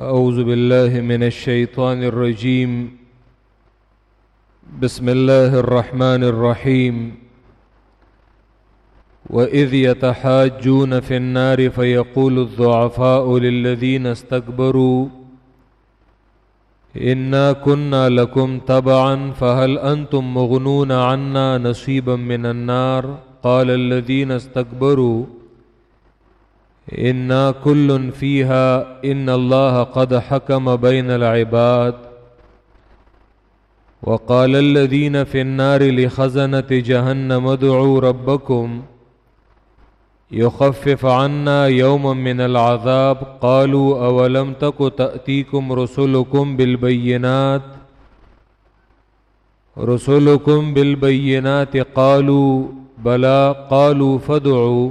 أعوذ بالله من الشيطان الرجيم. بسم الله الرحمن الرحيم. وإذ يتحاجون في النار فيقول الضعفاء للذين استكبروا، إنا كنا لكم تبعا، فهل أنتم مغنون عنا نصيبا من النار؟ قال الذين استكبروا إنا كل فيها إن الله قد حكم بين العباد وقال الذين في النار لخزنة جهنم ادعوا ربكم يخفف عنا يوما من العذاب قالوا أولم تك تأتيكم رسلكم بالبينات رسلكم بالبينات قالوا بلى قالوا فادعوا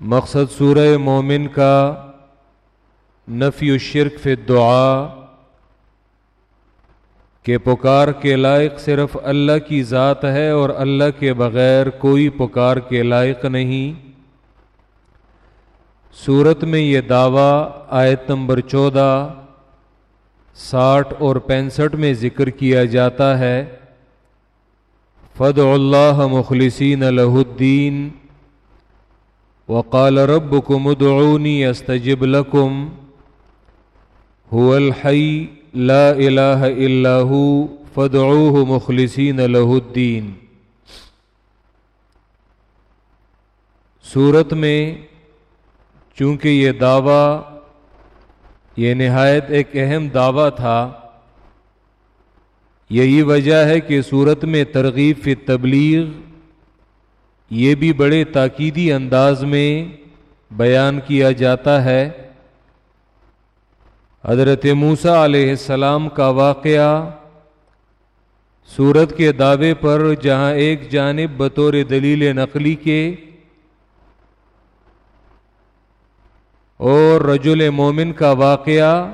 مقصد سورہ مومن کا نفی الشرک فی الدعا کہ پکار کے لائق صرف اللہ کی ذات ہے اور اللہ کے بغیر کوئی پکار کے لائق نہیں۔ صورت میں یہ دعویٰ آیت نمبر چودہ، ساٹھ اور پینسٹھ میں ذکر کیا جاتا ہے۔ فد اللہ مخلصین الہ الدین وقال ربكم ادعوني استجب لكم. هو الحي، لا اله الا هو، فادعوه مخلصين له الدين. صورت میں چونکہ یہ دعویٰ، یہ نہایت ایک اہم دعویٰ تھا، یہی وجہ ہے کہ صورت میں ترغیب فی تبلیغ یہ بھی بڑے تاکیدی انداز میں بیان کیا جاتا ہے۔ حضرت موسا علیہ السلام کا واقعہ سورت کے دعوے پر جہاں ایک جانب بطور دلیل نقلی کے اور رجل مومن کا واقعہ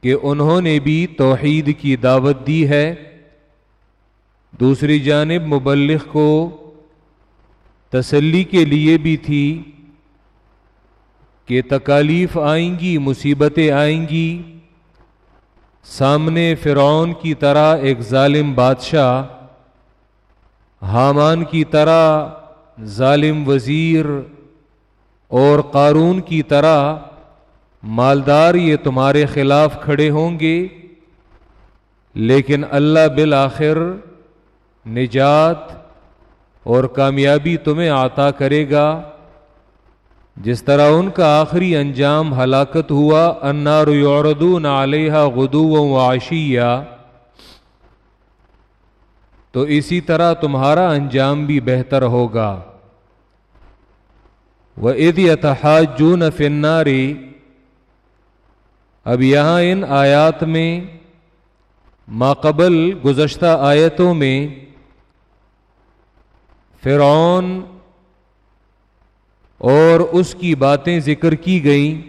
کہ انہوں نے بھی توحید کی دعوت دی ہے۔ دوسری جانب مبلغ کو تسلی کے لیے بھی تھی کہ تکالیف آئیں گی، مصیبتیں آئیں گی۔ سامنے فرعون کی طرح ایک ظالم بادشاہ، حامان کی طرح ظالم وزیر اور قارون کی طرح مالدار یہ تمہارے خلاف کھڑے ہوں گے۔ لیکن اللہ بالآخر نجات اور کامیابی تمہیں عطا کرے گا۔ جس طرح ان کا آخری انجام ہلاکت ہوا انار یوردون علیہ غدو و عشیہ تو اسی طرح تمہارا انجام بھی بہتر ہوگا۔ وہ عید اتحاج جون فناری اب یہاں ان آیات میں ماقبل گزشتہ آیتوں میں فرعون اور اس کی باتیں ذکر کی گئیں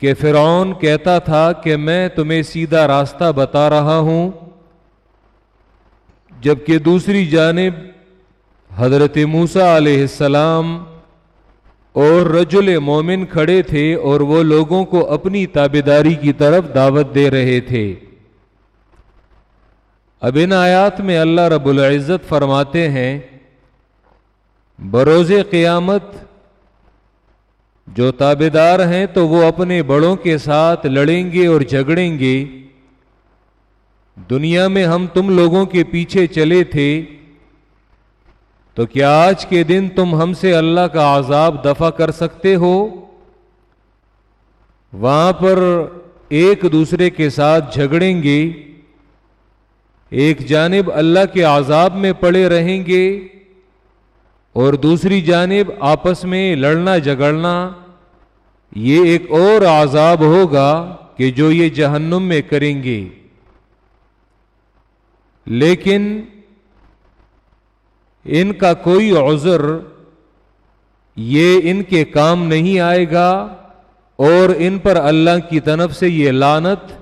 کہ فرعون کہتا تھا کہ میں تمہیں سیدھا راستہ بتا رہا ہوں، جبکہ دوسری جانب حضرت موسا علیہ السلام اور رجل مومن کھڑے تھے اور وہ لوگوں کو اپنی تابے کی طرف دعوت دے رہے تھے۔ اب ان آیات میں اللہ رب العزت فرماتے ہیں، بروز قیامت جو تابے دار ہیں تو وہ اپنے بڑوں کے ساتھ لڑیں گے اور جھگڑیں گے۔ دنیا میں ہم تم لوگوں کے پیچھے چلے تھے، تو کیا آج کے دن تم ہم سے اللہ کا عذاب دفع کر سکتے ہو؟ وہاں پر ایک دوسرے کے ساتھ جھگڑیں گے۔ ایک جانب اللہ کے عذاب میں پڑے رہیں گے اور دوسری جانب آپس میں لڑنا جگڑنا یہ ایک اور عذاب ہوگا کہ جو یہ جہنم میں کریں گے۔ لیکن ان کا کوئی عذر، یہ ان کے کام نہیں آئے گا اور ان پر اللہ کی طرف سے یہ لانت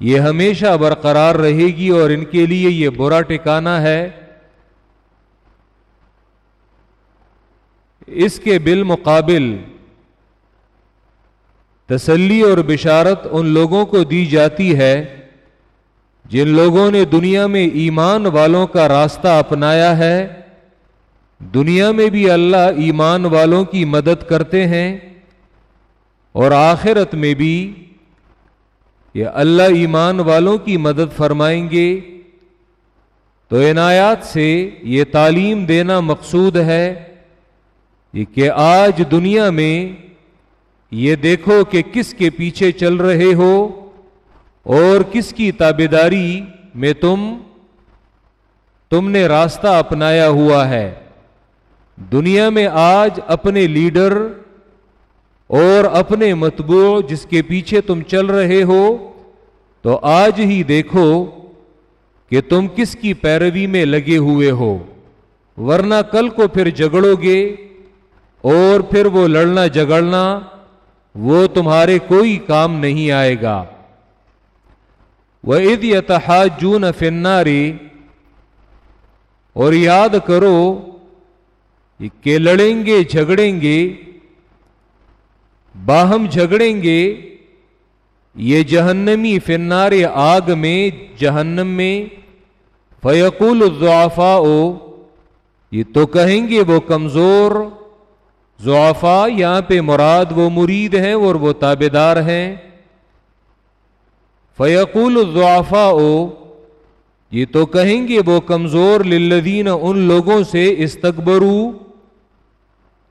یہ ہمیشہ برقرار رہے گی اور ان کے لیے یہ برا ٹکانا ہے۔ اس کے بالمقابل تسلی اور بشارت ان لوگوں کو دی جاتی ہے جن لوگوں نے دنیا میں ایمان والوں کا راستہ اپنایا ہے۔ دنیا میں بھی اللہ ایمان والوں کی مدد کرتے ہیں اور آخرت میں بھی یہ اللہ ایمان والوں کی مدد فرمائیں گے۔ تو عنایات سے یہ تعلیم دینا مقصود ہے کہ آج دنیا میں یہ دیکھو کہ کس کے پیچھے چل رہے ہو اور کس کی تابے داری میں تم تم نے راستہ اپنایا ہوا ہے۔ دنیا میں آج اپنے لیڈر اور اپنے متبوع جس کے پیچھے تم چل رہے ہو، تو آج ہی دیکھو کہ تم کس کی پیروی میں لگے ہوئے ہو۔ ورنہ کل کو پھر جگڑو گے اور پھر وہ لڑنا جگڑنا، وہ تمہارے کوئی کام نہیں آئے گا۔ وہ عید یتحاد جون فناری اور یاد کرو کہ لڑیں گے، جھگڑیں گے باہم جھگڑیں گے، یہ جہنمی فنار آگ میں، جہنم میں، فیقول الضعفاء، یہ تو کہیں گے وہ کمزور زعفا یہاں پہ مراد وہ مرید ہیں اور وہ تابے دار ہیں۔ فیقول الضعفاء او یہ تو کہیں گے وہ کمزور للذین ان لوگوں سے استقبرو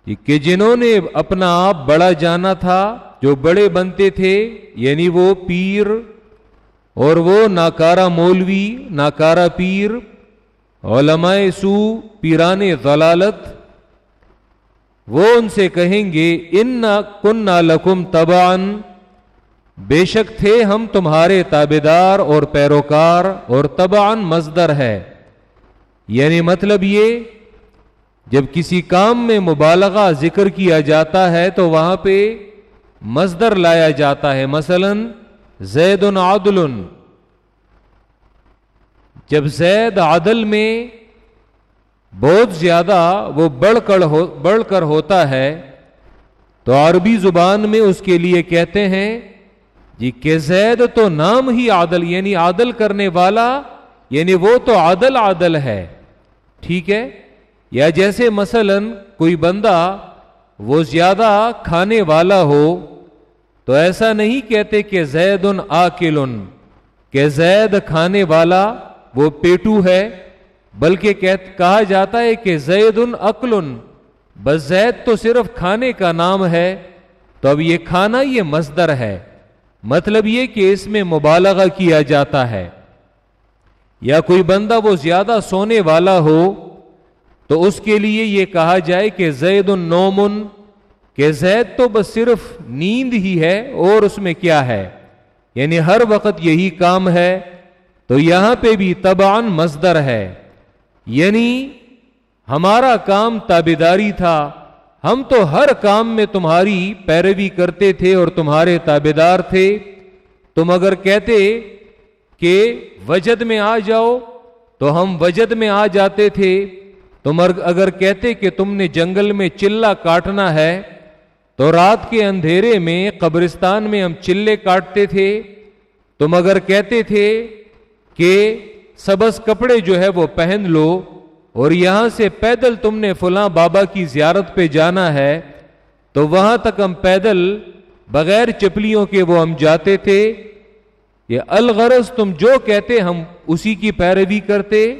کہ جنہوں نے اپنا آپ بڑا جانا تھا، جو بڑے بنتے تھے یعنی وہ پیر اور وہ ناکارا مولوی ناکارا پیر، علماء سو، پیران ضلالت، وہ ان سے کہیں گے ان کن لکم تبان بے شک تھے ہم تمہارے تابے دار اور پیروکار اور تبان مزدر ہے۔ یعنی مطلب یہ جب کسی کام میں مبالغہ ذکر کیا جاتا ہے تو وہاں پہ مزدر لایا جاتا ہے۔ مثلا، زید عادل جب زید عادل میں بہت زیادہ وہ بڑھ کر ہو، بڑھ کر ہوتا ہے تو عربی زبان میں اس کے لیے کہتے ہیں جی کہ زید تو نام ہی عادل یعنی عادل کرنے والا یعنی وہ تو عادل عادل ہے۔ ٹھیک ہے؟ یا جیسے مثلا کوئی بندہ وہ زیادہ کھانے والا ہو، تو ایسا نہیں کہتے کہ زید ان کہ زید کھانے والا وہ پیٹو ہے، بلکہ کہا جاتا ہے کہ زید ان بس زید تو صرف کھانے کا نام ہے، تو اب یہ کھانا یہ مزدر ہے۔ مطلب یہ کہ اس میں مبالغہ کیا جاتا ہے۔ یا کوئی بندہ وہ زیادہ سونے والا ہو تو اس کے لیے یہ کہا جائے کہ زید النومن کہ زید تو بس صرف نیند ہی ہے، اور اس میں کیا ہے؟ یعنی ہر وقت یہی کام ہے، تو یہاں پہ بھی تبان مزدر ہے۔ یعنی ہمارا کام تابیداری تھا، ہم تو ہر کام میں تمہاری پیروی کرتے تھے اور تمہارے تابے دار تھے۔ تم اگر کہتے کہ وجد میں آ جاؤ، تو ہم وجد میں آ جاتے تھے۔ تم اگر کہتے کہ تم نے جنگل میں چلا کاٹنا ہے، تو رات کے اندھیرے میں قبرستان میں ہم چلے کاٹتے تھے۔ تم اگر کہتے تھے کہ سبز کپڑے جو ہے وہ پہن لو اور یہاں سے پیدل تم نے فلاں بابا کی زیارت پہ جانا ہے، تو وہاں تک ہم پیدل بغیر چپلیوں کے وہ ہم جاتے تھے۔ یہ الغرض تم جو کہتے ہم اسی کی پیروی کرتے۔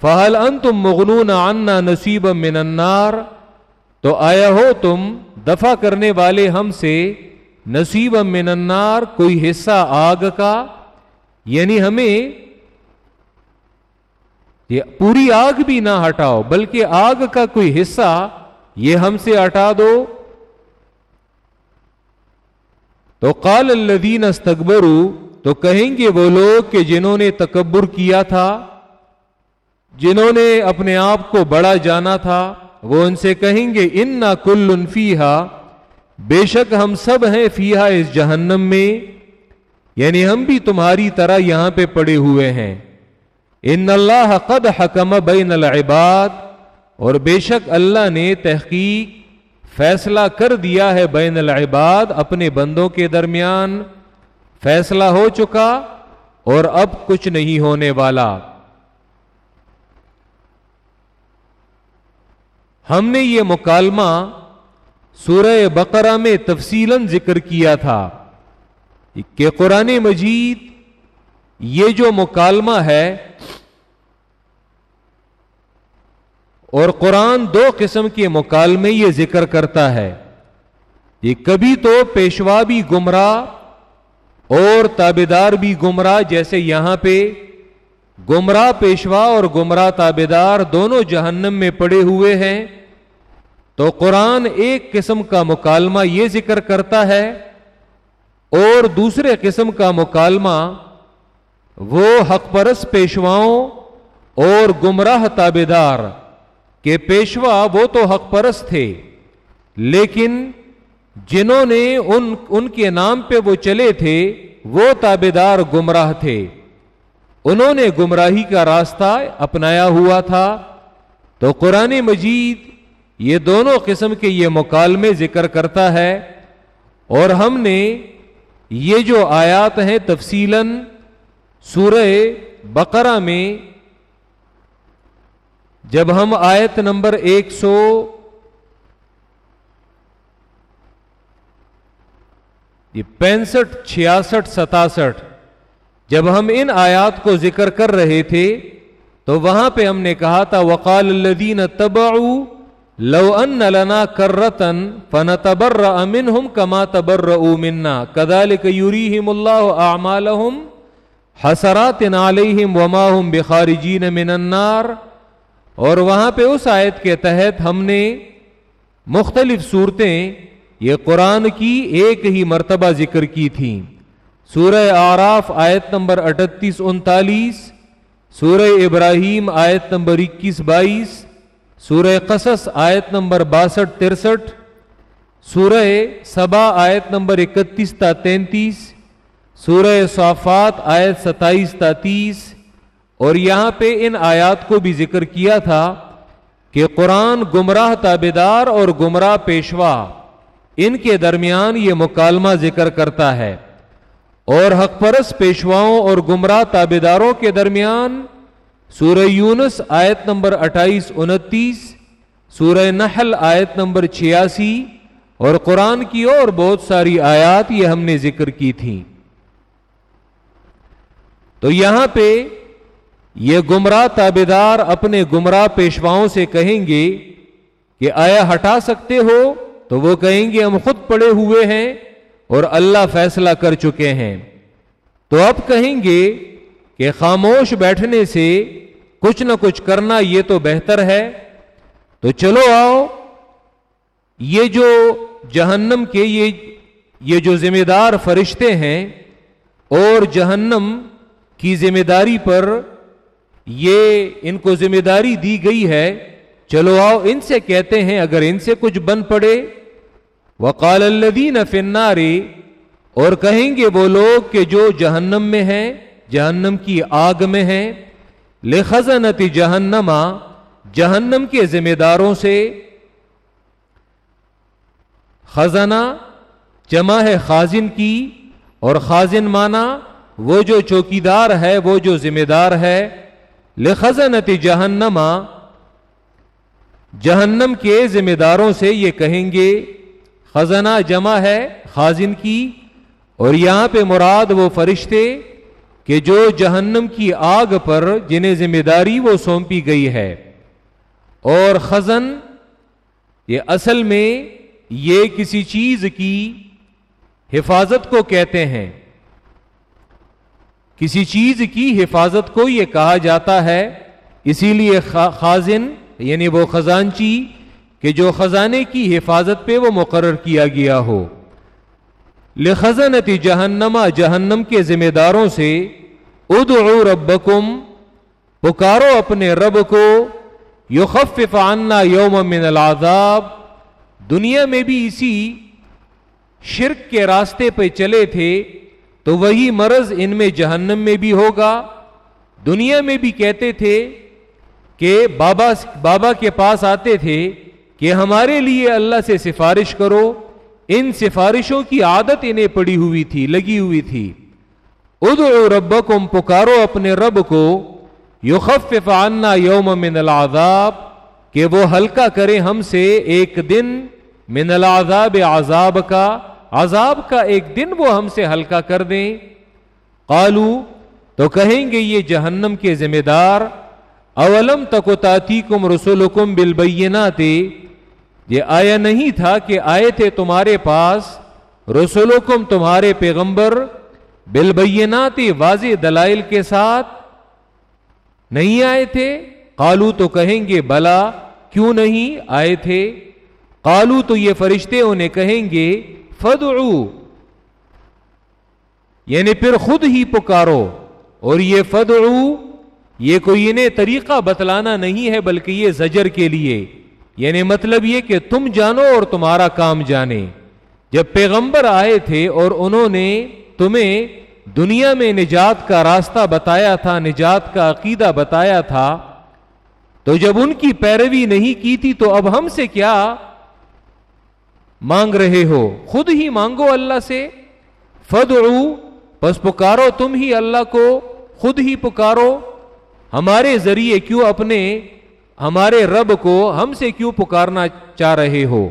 فہل ان تم مغنون آنا نصیب من النار؟ تو آیا ہو تم دفع کرنے والے ہم سے نصیب من النار کوئی حصہ آگ کا؟ یعنی ہمیں یہ پوری آگ بھی نہ ہٹاؤ، بلکہ آگ کا کوئی حصہ یہ ہم سے ہٹا دو۔ تو قال الدین استقبرو تو کہیں گے وہ لوگ کہ جنہوں نے تکبر کیا تھا؟ جنہوں نے اپنے آپ کو بڑا جانا تھا، وہ ان سے کہیں گے ان نہ کل فیحا بے شک ہم سب ہیں فیحا اس جہنم میں۔ یعنی ہم بھی تمہاری طرح یہاں پہ پڑے ہوئے ہیں۔ ان اللہ قد حکم بین العباد۔ اور بے شک اللہ نے تحقیق، فیصلہ کر دیا ہے بین العباد اپنے بندوں کے درمیان۔ فیصلہ ہو چکا اور اب کچھ نہیں ہونے والا۔ ہم نے یہ مکالمہ سورہ بقرہ میں تفصیل ذکر کیا تھا کہ قرآن مجید یہ جو مکالمہ ہے اور قرآن دو قسم کے مکالمے یہ ذکر کرتا ہے یہ کبھی تو پیشوا بھی گمراہ اور تابے دار بھی گمراہ جیسے یہاں پہ گمراہ پیشوا اور گمراہ تابے دار دونوں جہنم میں پڑے ہوئے ہیں تو قرآن ایک قسم کا مکالمہ یہ ذکر کرتا ہے اور دوسرے قسم کا مکالمہ وہ حق پرس پیشواؤں اور گمراہ تابے دار کہ پیشوا وہ تو حق پرست تھے، لیکن جنہوں نے ان ان کے نام پہ وہ چلے تھے، وہ تابے دار گمراہ تھے۔ انہوں نے گمراہی کا راستہ اپنایا ہوا تھا۔ تو قرآن مجید یہ دونوں قسم کے یہ مکالمے ذکر کرتا ہے اور ہم نے یہ جو آیات ہیں تفصیل سورہ بقرہ میں جب ہم آیت نمبر ایک سو یہ پینسٹھ، چھیاسٹھ، ستاسٹھ، جب ہم ان آیات کو ذکر کر رہے تھے تو وہاں پہ ہم نے کہا تھا، وقال الدین تبعو لو ان لنا کرتن فنتبرأ منهم كما تبرؤوا منا. كذلك يريهم الله اعمالهم حسرات عليهم وما هم بخارجين من النار. اور وہاں پہ اس آیت کے تحت ہم نے مختلف صورتیں یہ قرآن کی ایک ہی مرتبہ ذکر کی تھیں۔ سورہ آراف آیت نمبر اٹھتیس انتالیس، سورہ ابراہیم آیت نمبر اکیس بائیس سورہ قصص آیت نمبر باسٹھ، ترسٹھ، سورہ سبا آیت نمبر اکتیس تا تینتیس، سورہ صافات آیت ستائیس تا تیس، اور یہاں پہ ان آیات کو بھی ذکر کیا تھا کہ قرآن گمراہ تابے دار اور گمراہ پیشوا، ان کے درمیان یہ مکالمہ ذکر کرتا ہے، اور حق پرس پیشواؤں اور گمراہ تابے داروں کے درمیان سورہ یونس آیت نمبر اٹھائیس، انتیس، سورہ نحل آیت نمبر چھیاسی، اور قرآن کی اور بہت ساری آیات یہ ہم نے ذکر کی تھی تو یہاں پہ یہ گمراہ تابے دار اپنے گمراہ پیشواؤں سے کہیں گے کہ آیا ہٹا سکتے ہو؟ تو وہ کہیں گے ہم خود پڑے ہوئے ہیں اور اللہ فیصلہ کر چکے ہیں۔ تو اب کہیں گے کہ خاموش بیٹھنے سے کچھ نہ کچھ کرنا یہ تو بہتر ہے۔ تو چلو آؤ۔ یہ جو جہنم کے یہ یہ جو ذمہ دار فرشتے ہیں اور جہنم کی ذمہ داری پر یہ ان کو ذمہ داری دی گئی ہے۔ چلو آؤ۔ ان سے کہتے ہیں، اگر ان سے کچھ بن پڑے۔ وقال الدین فنارے اور کہیں گے وہ لوگ کہ جو جہنم میں ہیں۔ جہنم کی آگ میں ہے۔ لخزنت جہنما جہنم کے ذمہ داروں سے خزانہ، جمع ہے خازن کی اور خازن مانا وہ جو چوکیدار ہے، وہ جو ذمہ دار ہے۔ لخزنت جہنما جہنم کے ذمہ داروں سے یہ کہیں گے، خزانہ جمع ہے خازن کی اور یہاں پہ مراد وہ فرشتے کہ جو جہنم کی آگ پر جنہیں ذمہ داری وہ سونپی گئی ہے۔ اور خزن، یہ اصل میں یہ کسی چیز کی حفاظت کو کہتے ہیں۔ کسی چیز کی حفاظت کو یہ کہا جاتا ہے۔ اسی لیے خازن یعنی وہ خزانچی، کہ جو خزانے کی حفاظت پہ وہ مقرر کیا گیا ہو۔ لخزنت جہنما جہنم کے ذمہ داروں سے ادعو ربکم، پکارو اپنے رب کو، یخفف عنا یوم من العذاب۔ دنیا میں بھی اسی شرک کے راستے پہ چلے تھے، تو وہی مرض ان میں جہنم میں بھی ہوگا۔ دنیا میں بھی کہتے تھے کہ بابا بابا کے پاس آتے تھے کہ ہمارے لیے اللہ سے سفارش کرو۔ ان سفارشوں کی عادت انہیں پڑی ہوئی تھی، لگی ہوئی تھی۔ ادعو ربکم، پکارو اپنے رب کو، یخفف عنا یوم من العذاب، کہ وہ ہلکا کرے ہم سے ایک دن من العذاب عذاب کا عذاب کا ایک دن وہ ہم سے ہلکا کر دیں۔ قالو، تو کہیں گے یہ جہنم کے ذمہ دار، اولم تک تاتی کم رسول کم یہ آیا نہیں تھا کہ آئے تھے تمہارے پاس، رسولکم تمہارے پیغمبر بالبینات واضح دلائل کے ساتھ نہیں آئے تھے؟ قالو تو کہیں گے، بلا، کیوں نہیں آئے تھے؟ قالو تو یہ فرشتے انہیں کہیں گے، فدعو یعنی پھر خود ہی پکارو۔ اور یہ فدعو، یہ کوئی انہیں طریقہ بتلانا نہیں ہے، بلکہ یہ زجر کے لیے۔ یعنی مطلب یہ کہ تم جانو اور تمہارا کام جانے۔ جب پیغمبر آئے تھے اور انہوں نے تمہیں دنیا میں نجات کا راستہ بتایا تھا، نجات کا عقیدہ بتایا تھا، تو جب ان کی پیروی نہیں کی تھی تو اب ہم سے کیا مانگ رہے ہو؟ خود ہی مانگو اللہ سے۔ فدعو، پس پکارو تم ہی اللہ کو، خود ہی پکارو۔ ہمارے ذریعے کیوں اپنے ہمارے رب کو ہم سے کیوں پکارنا چاہ رہے ہو؟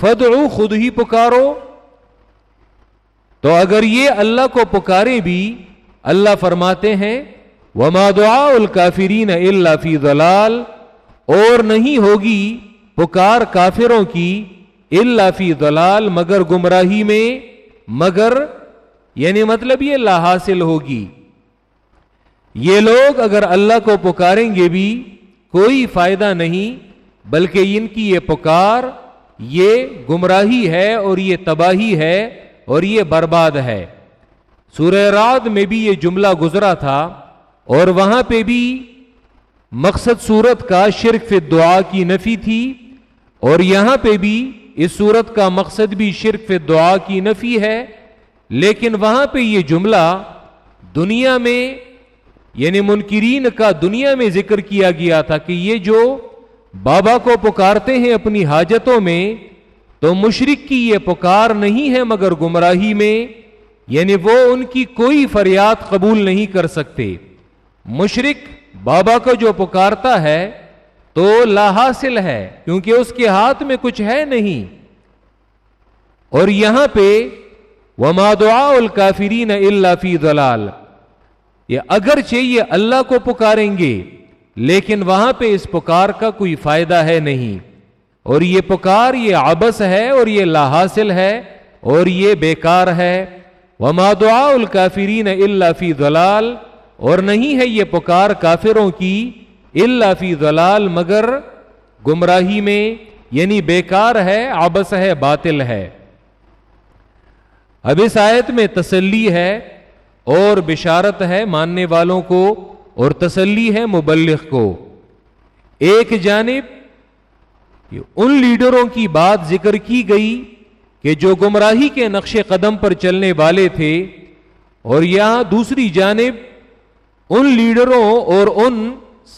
فدعو خود ہی پکارو۔ تو اگر یہ اللہ کو پکارے بھی، اللہ فرماتے ہیں، وما دعاء الکافرین الا فی ضلال۔ اور نہیں ہوگی پکار کافروں کی الا فی ضلال، مگر گمراہی میں۔ مگر یعنی مطلب یہ لا حاصل ہوگی۔ یہ لوگ اگر اللہ کو پکاریں گے بھی کوئی فائدہ نہیں، بلکہ ان کی یہ پکار، یہ گمراہی ہے اور یہ تباہی ہے اور یہ برباد ہے۔ سورہ رات میں بھی یہ جملہ گزرا تھا اور وہاں پہ بھی مقصد صورت کا شرک فی دعا کی نفی تھی اور یہاں پہ بھی اس صورت کا مقصد بھی شرک فی دعا کی نفی ہے، لیکن وہاں پہ یہ جملہ دنیا میں یعنی منکرین کا دنیا میں ذکر کیا گیا تھا کہ یہ جو بابا کو پکارتے ہیں اپنی حاجتوں میں، تو مشرق کی یہ پکار نہیں ہے مگر گمراہی میں یعنی وہ ان کی کوئی فریاد قبول نہیں کر سکتے۔ مشرق بابا کو جو پکارتا ہے، تو لا حاصل ہے، کیونکہ اس کے ہاتھ میں کچھ ہے نہیں۔ اور یہاں پہ، وما دعاء الکافرین الا فی ضلال۔ یہ اگرچہ یہ اللہ کو پکاریں گے، لیکن وہاں پہ اس پکار کا کوئی فائدہ ہے نہیں۔ اور یہ پکار یہ عبس ہے اور یہ لا حاصل ہے اور یہ بیکار ہے۔ وما دعاء الکافرین الا فی ضلال۔ اور نہیں ہے یہ پکار کافروں کی الا فی ضلال، مگر گمراہی میں یعنی بیکار ہے، عبس ہے، باطل ہے۔ اب اس آیت میں تسلی ہے۔ اور بشارت ہے ماننے والوں کو اور تسلی ہے مبلغ کو۔ ایک جانب ان لیڈروں کی بات ذکر کی گئی کہ جو گمراہی کے نقش قدم پر چلنے والے تھے، اور یہاں دوسری جانب ان لیڈروں اور ان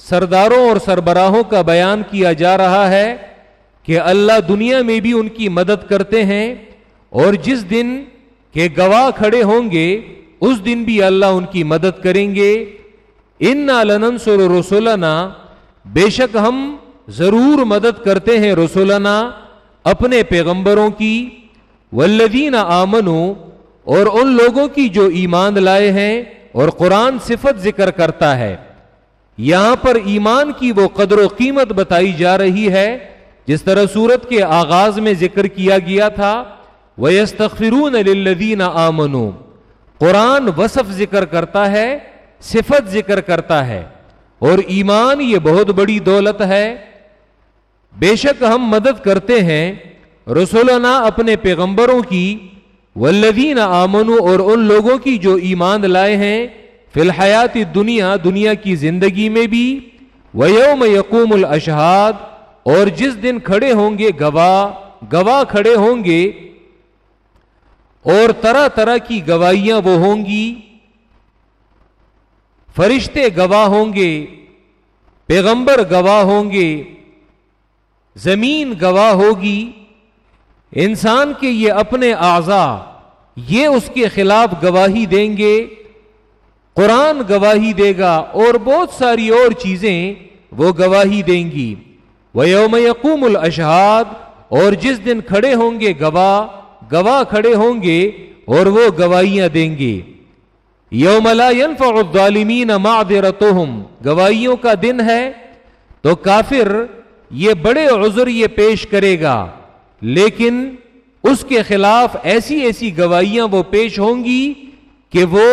سرداروں اور سربراہوں کا بیان کیا جا رہا ہے کہ اللہ دنیا میں بھی ان کی مدد کرتے ہیں اور جس دن کے گواہ کھڑے ہوں گے اس دن بھی اللہ ان کی مدد کریں گے۔ ان لننصر رسولنا بے شک ہم ضرور مدد کرتے ہیں رسولنا اپنے پیغمبروں کی۔ والذین آمنو اور ان لوگوں کی جو ایمان لائے ہیں اور قرآن صفت ذکر کرتا ہے۔ یہاں پر ایمان کی وہ قدر و قیمت بتائی جا رہی ہے جس طرح صورت کے آغاز میں ذکر کیا گیا تھا۔ وَيَسْتَغْفِرُونَ لِلَّذِينَ آمَنُوا۔ قرآن وصف ذکر کرتا ہے، صفت ذکر کرتا ہے۔ اور ایمان یہ بہت بڑی دولت ہے۔ بے شک ہم مدد کرتے ہیں رسولنا اپنے پیغمبروں کی، والذین آمنو اور ان لوگوں کی جو ایمان لائے ہیں فی الحیات دنیا دنیا کی زندگی میں بھی۔ ویوم یقوم الاشہاد، اور جس دن کھڑے ہوں گے گواہ گواہ کھڑے ہوں گے اور طرح طرح کی گواہیاں وہ ہوں گی۔ فرشتے گواہ ہوں گے، پیغمبر گواہ ہوں گے، زمین گواہ ہوگی۔ انسان کے یہ اپنے اعضا یہ اس کے خلاف گواہی دیں گے، قرآن گواہی دے گا اور بہت ساری اور چیزیں وہ گواہی دیں گی۔ وہ یوم یقوم الاشہاد اور جس دن کھڑے ہوں گے گواہ گواہ کھڑے ہوں گے اور وہ گواہیاں دیں گے۔ یوم لا ينفع الظالمین معذرتهم گواہیوں کا دن ہے تو کافر یہ بڑے عذر یہ پیش کرے گا، لیکن اس کے خلاف ایسی ایسی گواہیاں وہ پیش ہوں گی کہ وہ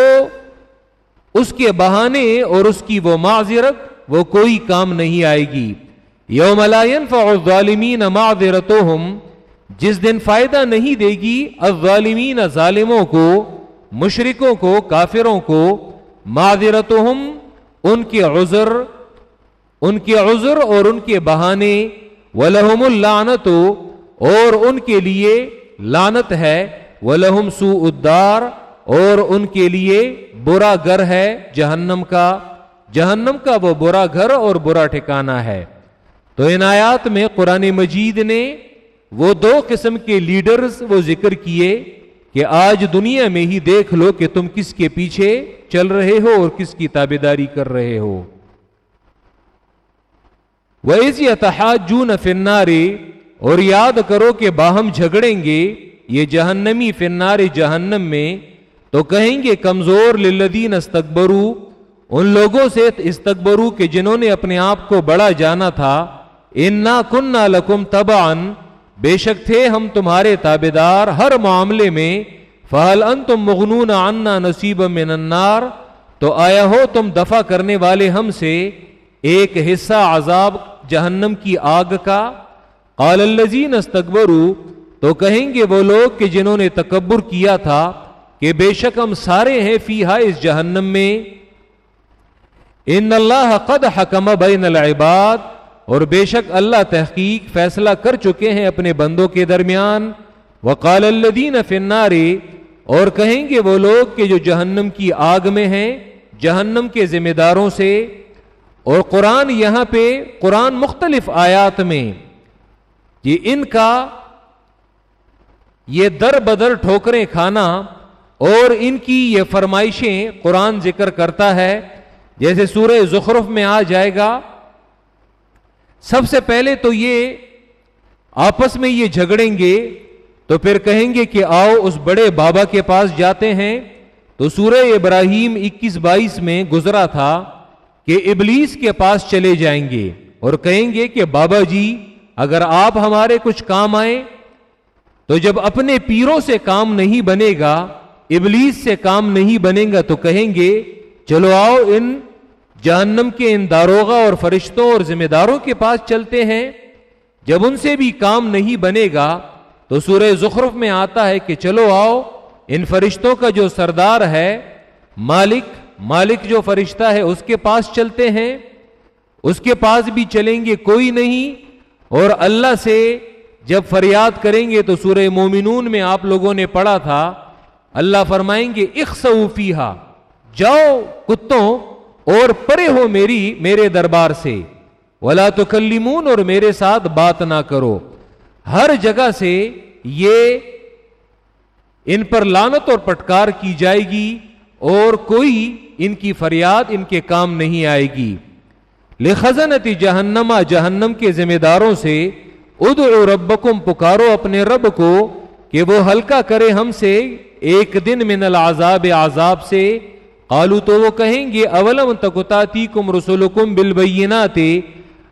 اس کے بہانے اور اس کی وہ معذرت وہ کوئی کام نہیں آئے گی۔ یوم لا ينفع الظالمین معذرتهم جس دن فائدہ نہیں دے گی، الظالمین ظالموں کو، مشرکوں کو، کافروں کو معذرتهم ان کے عذر، ان کے عذر اور ان کے بہانے، ولہم اللعنت، اور ان کے لیے لانت ہے، ولہم سوء الدار، اور ان کے لیے برا گھر ہے جہنم کا۔ جہنم کا وہ برا گھر اور برا ٹھکانا ہے۔ تو ان آیات میں قرآن مجید نے وہ دو قسم کے لیڈرز وہ ذکر کیے کہ آج دنیا میں ہی دیکھ لو کہ تم کس کے پیچھے چل رہے ہو اور کس کی تابے داری کر رہے ہو۔ وہ اتحاد جون فنارے اور یاد کرو کہ باہم جھگڑیں گے، یہ جہنمی فنارے جہنم میں، تو کہیں گے کمزور للدین استقبرو ان لوگوں سے استقبرو کہ جنہوں نے اپنے آپ کو بڑا جانا تھا، انا کننا لکم تبعن بے شک تھے ہم تمہارے تابے دار ہر معاملے میں فہل ان تم مغنون عنا نصیب من النار۔ تو آیا ہو تم دفع کرنے والے ہم سے ایک حصہ عذاب جہنم کی آگ کا؟ قال الذین استکبروا تو کہیں گے وہ لوگ کہ جنہوں نے تکبر کیا تھا کہ بے شک ہم سارے ہیں فیہا اس جہنم میں۔ ان اللہ قد حکم بین العباد۔ اور بے شک اللہ تحقیق فیصلہ کر چکے ہیں اپنے بندوں کے درمیان۔ وقال الذین فی النار، اور کہیں گے وہ لوگ کہ جو جہنم کی آگ میں ہیں، جہنم کے ذمہ داروں سے۔ اور قرآن یہاں پہ، قرآن مختلف آیات میں، یہ ان کا، یہ در بدر ٹھوکریں کھانا، اور ان کی یہ فرمائشیں قرآن ذکر کرتا ہے۔ جیسے سورہ زخرف میں آ جائے گا سب سے پہلے تو یہ آپس میں یہ جھگڑیں گے، تو پھر کہیں گے کہ آؤ اس بڑے بابا کے پاس جاتے ہیں۔ تو سورہ ابراہیم اکیس بائیس میں گزرا تھا کہ ابلیس کے پاس چلے جائیں گے اور کہیں گے کہ بابا جی اگر آپ ہمارے کچھ کام آئے تو جب اپنے پیروں سے کام نہیں بنے گا، ابلیس سے کام نہیں بنے گا، تو کہیں گے، چلو آؤ ان جہنم کے ان داروغا اور فرشتوں اور ذمہ داروں کے پاس چلتے ہیں، جب ان سے بھی کام نہیں بنے گا، تو سورہ زخرف میں آتا ہے کہ چلو آؤ، ان فرشتوں کا جو سردار ہے، مالک مالک جو فرشتہ ہے، اس کے پاس چلتے ہیں۔ اس کے پاس بھی چلیں گے کوئی نہیں، اور اللہ سے جب فریاد کریں گے، تو سورہ مومنون میں آپ لوگوں نے پڑھا تھا، اللہ فرمائیں گے اخسوفیہ جاؤ کتوں اور پرے ہو میری میرے دربار سے۔ ولا تو کلیمون اور میرے ساتھ بات نہ کرو۔ ہر جگہ سے یہ ان پر لانت اور پٹکار کی جائے گی اور کوئی ان کی فریاد ان کے کام نہیں آئے گی۔ لخزنتی جہنما جہنم کے ذمہ داروں سے ادعو ربکم، پکارو اپنے رب کو کہ وہ ہلکا کرے ہم سے، ایک دن من العذاب، عذاب سے قالو تو وہ کہیں گے، اولم تکتاتی کم رسول کم بالبینات۔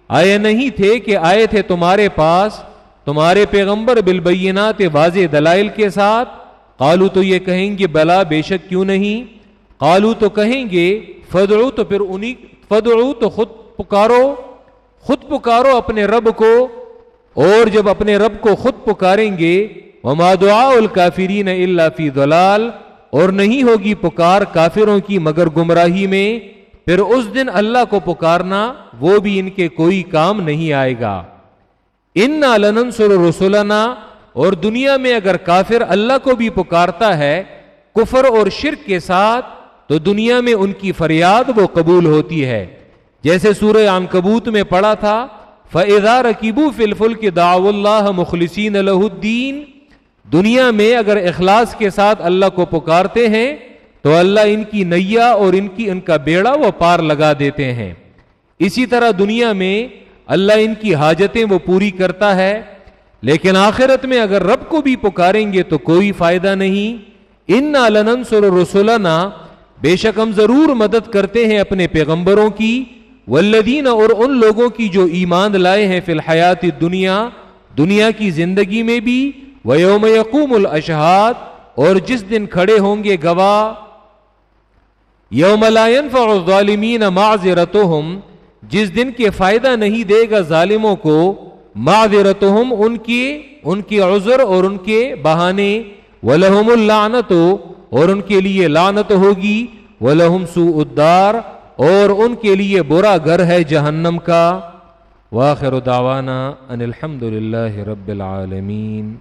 آئے نہیں تھے کہ آئے تھے تمہارے پاس، تمہارے پیغمبر بالبینات واضح دلائل کے ساتھ۔ قالو تو یہ کہیں گے، بلا بے شک کیوں نہیں؟ قالو تو کہیں گے، فدعو تو پھر انہی، فدعو تو خود پکارو خود پکارو اپنے رب کو۔ اور جب اپنے رب کو خود پکاریں گے، وما دعاء الکافرین الا فی ضلال۔ اور نہیں ہوگی پکار کافروں کی مگر گمراہی میں، پھر اس دن اللہ کو پکارنا وہ بھی ان کے کوئی کام نہیں آئے گا۔ ان لننصر رسولنا اور دنیا میں اگر کافر اللہ کو بھی پکارتا ہے کفر اور شرک کے ساتھ، تو دنیا میں ان کی فریاد وہ قبول ہوتی ہے۔ جیسے سورہ عام کبوت میں پڑھا تھا فضا رکیبو فلفل کے داو اللہ مخلصین الدین دنیا میں اگر اخلاص کے ساتھ اللہ کو پکارتے ہیں، تو اللہ ان کی نیا اور ان کی ان کا بیڑا وہ پار لگا دیتے ہیں۔ اسی طرح دنیا میں اللہ ان کی حاجتیں وہ پوری کرتا ہے، لیکن آخرت میں اگر رب کو بھی پکاریں گے تو کوئی فائدہ نہیں۔ ان لننصر رسولنا بے شک ہم ضرور مدد کرتے ہیں اپنے پیغمبروں کی۔ والذین اور ان لوگوں کی جو ایمان لائے ہیں فی الحیات دنیا دنیا کی زندگی میں بھی۔ ویوم یقوم الاشہاد اور جس دن کھڑے ہوں گے گواہ یوم لا ينفع الظالمین معذرتهم، جس دن کے فائدہ نہیں دے گا ظالموں کو، معذرتهم ان کی ان کی عذر اور ان کے بہانے ولہم اللعنت اور ان کے لیے لعنت ہوگی ولہم سوء الدار اور ان کے لیے برا گھر ہے جہنم کا۔ واخر دعوانا ان الحمد للہ رب العالمین